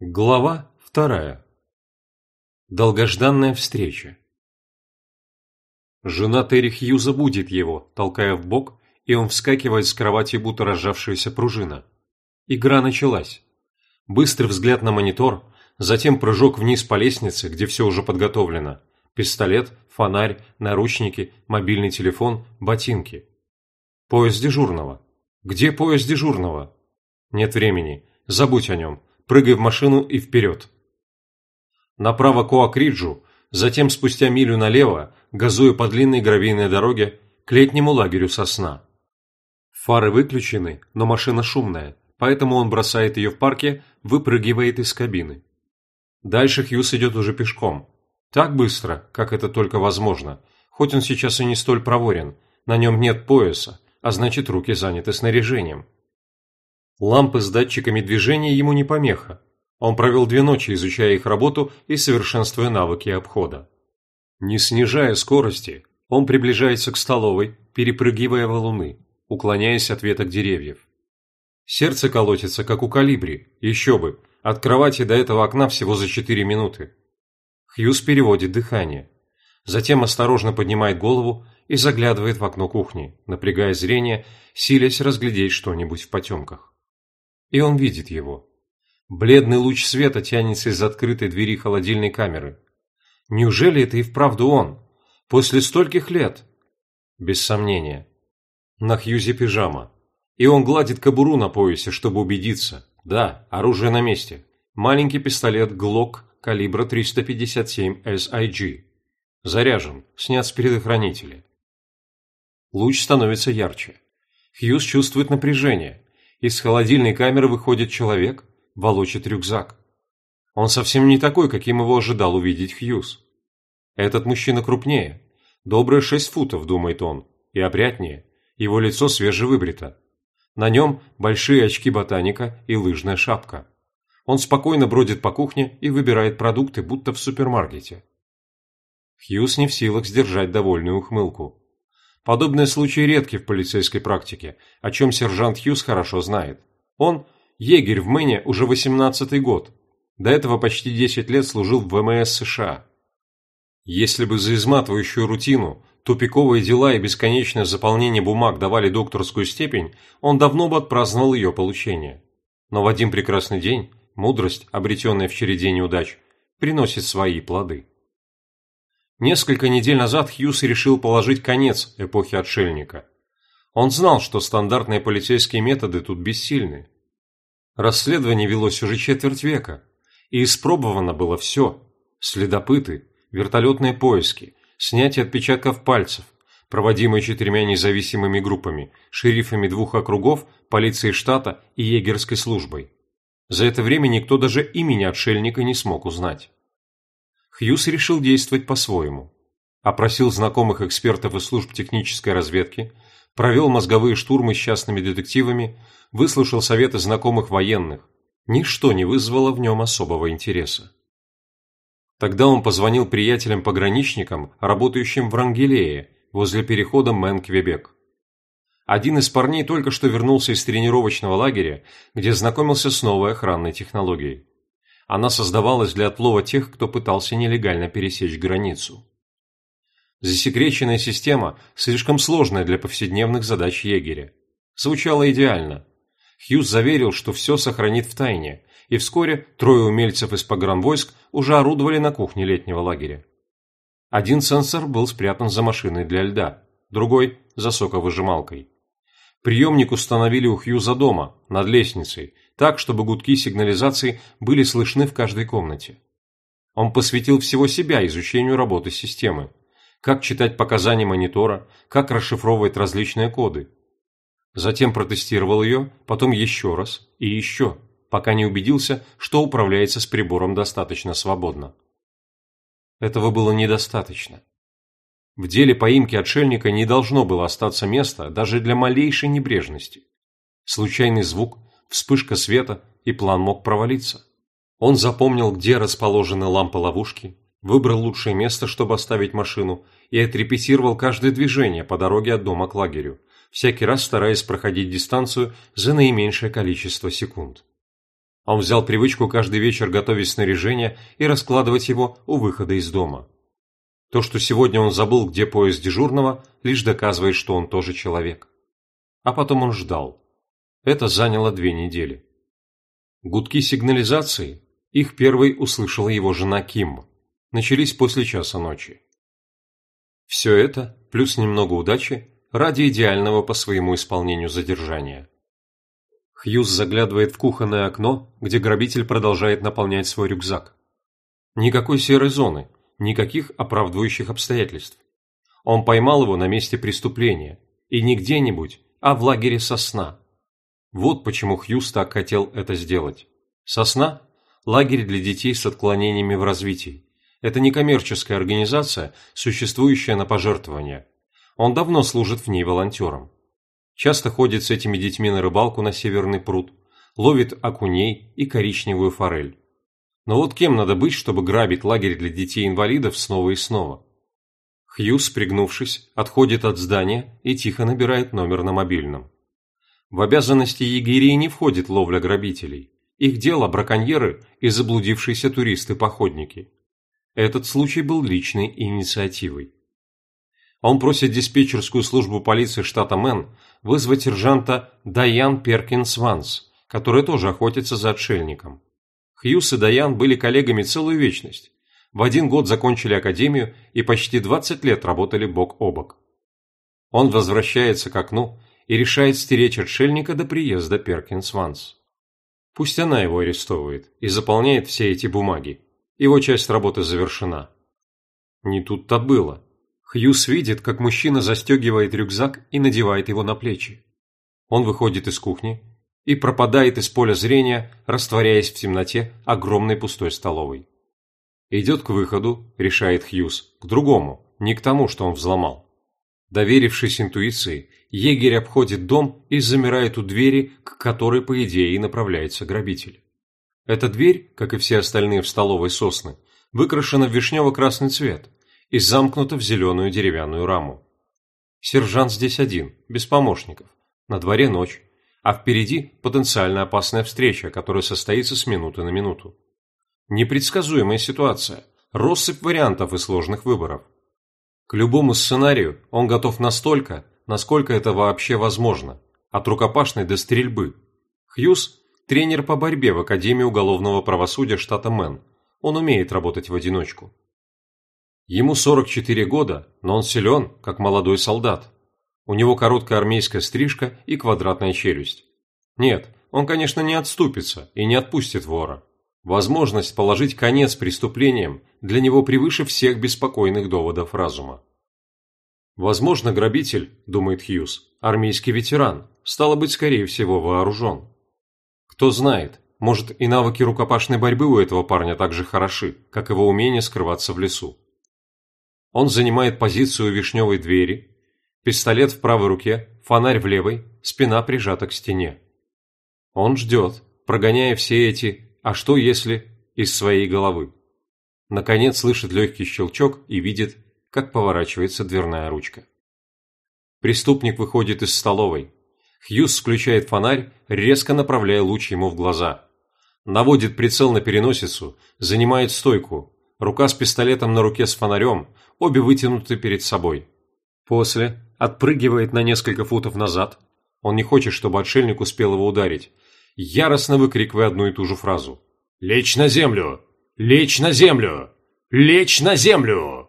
Глава вторая. Долгожданная встреча. Жена Терри Хьюза будет его, толкая в бок, и он вскакивает с кровати, будто разжавшаяся пружина. Игра началась. Быстрый взгляд на монитор, затем прыжок вниз по лестнице, где все уже подготовлено. Пистолет, фонарь, наручники, мобильный телефон, ботинки. Поезд дежурного. Где поезд дежурного? Нет времени. Забудь о нем прыгай в машину и вперед. Направо к Оакриджу, затем спустя милю налево, газуя по длинной гравийной дороге, к летнему лагерю сосна. Фары выключены, но машина шумная, поэтому он бросает ее в парке, выпрыгивает из кабины. Дальше Хьюз идет уже пешком. Так быстро, как это только возможно, хоть он сейчас и не столь проворен, на нем нет пояса, а значит руки заняты снаряжением. Лампы с датчиками движения ему не помеха. Он провел две ночи, изучая их работу и совершенствуя навыки обхода. Не снижая скорости, он приближается к столовой, перепрыгивая валуны, уклоняясь от веток деревьев. Сердце колотится, как у калибри, еще бы, от кровати до этого окна всего за четыре минуты. Хьюз переводит дыхание. Затем осторожно поднимает голову и заглядывает в окно кухни, напрягая зрение, силясь разглядеть что-нибудь в потемках. И он видит его. Бледный луч света тянется из открытой двери холодильной камеры. Неужели это и вправду он? После стольких лет? Без сомнения. На Хьюзе пижама. И он гладит кобуру на поясе, чтобы убедиться. Да, оружие на месте. Маленький пистолет Glock калибра 357 SIG. Заряжен, снят с предохранителя. Луч становится ярче. Хьюз чувствует напряжение. Из холодильной камеры выходит человек, волочит рюкзак. Он совсем не такой, каким его ожидал увидеть Хьюз. Этот мужчина крупнее, добрые шесть футов, думает он, и опрятнее, его лицо свежевыбрито. На нем большие очки ботаника и лыжная шапка. Он спокойно бродит по кухне и выбирает продукты, будто в супермаркете. Хьюз не в силах сдержать довольную ухмылку. Подобные случаи редки в полицейской практике, о чем сержант Хьюз хорошо знает. Он – егерь в Мэне уже 18-й год. До этого почти 10 лет служил в ВМС США. Если бы за изматывающую рутину, тупиковые дела и бесконечное заполнение бумаг давали докторскую степень, он давно бы отпраздновал ее получение. Но в один прекрасный день мудрость, обретенная в череде неудач, приносит свои плоды. Несколько недель назад Хьюз решил положить конец эпохе отшельника. Он знал, что стандартные полицейские методы тут бессильны. Расследование велось уже четверть века, и испробовано было все – следопыты, вертолетные поиски, снятие отпечатков пальцев, проводимые четырьмя независимыми группами, шерифами двух округов, полицией штата и егерской службой. За это время никто даже имени отшельника не смог узнать. Хьюз решил действовать по-своему. Опросил знакомых экспертов из служб технической разведки, провел мозговые штурмы с частными детективами, выслушал советы знакомых военных. Ничто не вызвало в нем особого интереса. Тогда он позвонил приятелям-пограничникам, работающим в Рангелее, возле перехода Мэн-Квебек. Один из парней только что вернулся из тренировочного лагеря, где знакомился с новой охранной технологией. Она создавалась для отлова тех, кто пытался нелегально пересечь границу. Засекреченная система слишком сложная для повседневных задач егеря. Звучало идеально. Хьюз заверил, что все сохранит в тайне, и вскоре трое умельцев из погранвойск уже орудовали на кухне летнего лагеря. Один сенсор был спрятан за машиной для льда, другой – за соковыжималкой. Приемник установили у Хьюза дома, над лестницей, так, чтобы гудки сигнализации были слышны в каждой комнате. Он посвятил всего себя изучению работы системы. Как читать показания монитора, как расшифровывать различные коды. Затем протестировал ее, потом еще раз и еще, пока не убедился, что управляется с прибором достаточно свободно. Этого было недостаточно. В деле поимки отшельника не должно было остаться места даже для малейшей небрежности. Случайный звук, вспышка света, и план мог провалиться. Он запомнил, где расположены лампы-ловушки, выбрал лучшее место, чтобы оставить машину, и отрепетировал каждое движение по дороге от дома к лагерю, всякий раз стараясь проходить дистанцию за наименьшее количество секунд. Он взял привычку каждый вечер готовить снаряжение и раскладывать его у выхода из дома. То, что сегодня он забыл, где поезд дежурного, лишь доказывает, что он тоже человек. А потом он ждал. Это заняло две недели. Гудки сигнализации, их первой услышала его жена Ким, начались после часа ночи. Все это, плюс немного удачи, ради идеального по своему исполнению задержания. Хьюз заглядывает в кухонное окно, где грабитель продолжает наполнять свой рюкзак. Никакой серой зоны, никаких оправдывающих обстоятельств. Он поймал его на месте преступления, и не где-нибудь, а в лагере сосна. Вот почему Хьюз так хотел это сделать. Сосна – лагерь для детей с отклонениями в развитии. Это некоммерческая организация, существующая на пожертвования. Он давно служит в ней волонтером. Часто ходит с этими детьми на рыбалку на Северный пруд, ловит окуней и коричневую форель. Но вот кем надо быть, чтобы грабить лагерь для детей-инвалидов снова и снова? Хьюз, пригнувшись, отходит от здания и тихо набирает номер на мобильном. В обязанности егерей не входит ловля грабителей. Их дело браконьеры и заблудившиеся туристы-походники. Этот случай был личной инициативой. Он просит диспетчерскую службу полиции штата Мэн вызвать сержанта Дайан Перкинс Ванс, который тоже охотится за отшельником. Хьюз и Дайан были коллегами целую вечность. В один год закончили академию и почти 20 лет работали бок о бок. Он возвращается к окну и решает стеречь отшельника до приезда Перкинс Ванс. Пусть она его арестовывает и заполняет все эти бумаги. Его часть работы завершена. Не тут-то было. Хьюз видит, как мужчина застегивает рюкзак и надевает его на плечи. Он выходит из кухни и пропадает из поля зрения, растворяясь в темноте огромной пустой столовой. Идет к выходу, решает Хьюз, к другому, не к тому, что он взломал. Доверившись интуиции, егерь обходит дом и замирает у двери, к которой, по идее, и направляется грабитель. Эта дверь, как и все остальные в столовой сосны, выкрашена в вишнево-красный цвет и замкнута в зеленую деревянную раму. Сержант здесь один, без помощников. На дворе ночь, а впереди потенциально опасная встреча, которая состоится с минуты на минуту. Непредсказуемая ситуация, россыпь вариантов и сложных выборов. К любому сценарию он готов настолько, насколько это вообще возможно, от рукопашной до стрельбы. Хьюз – тренер по борьбе в Академии уголовного правосудия штата Мэн. Он умеет работать в одиночку. Ему 44 года, но он силен, как молодой солдат. У него короткая армейская стрижка и квадратная челюсть. Нет, он, конечно, не отступится и не отпустит вора. Возможность положить конец преступлениям для него превыше всех беспокойных доводов разума. Возможно, грабитель, думает Хьюз, армейский ветеран, стало быть, скорее всего, вооружен. Кто знает, может и навыки рукопашной борьбы у этого парня так же хороши, как его умение скрываться в лесу. Он занимает позицию вишневой двери, Пистолет в правой руке, фонарь в левой, спина прижата к стене. Он ждет, прогоняя все эти «а что если» из своей головы. Наконец слышит легкий щелчок и видит, как поворачивается дверная ручка. Преступник выходит из столовой. Хьюз включает фонарь, резко направляя луч ему в глаза. Наводит прицел на переносицу, занимает стойку. Рука с пистолетом на руке с фонарем, обе вытянуты перед собой. После отпрыгивает на несколько футов назад. Он не хочет, чтобы отшельник успел его ударить. Яростно выкрикивая одну и ту же фразу. «Лечь на землю! Лечь на землю! Лечь на землю!»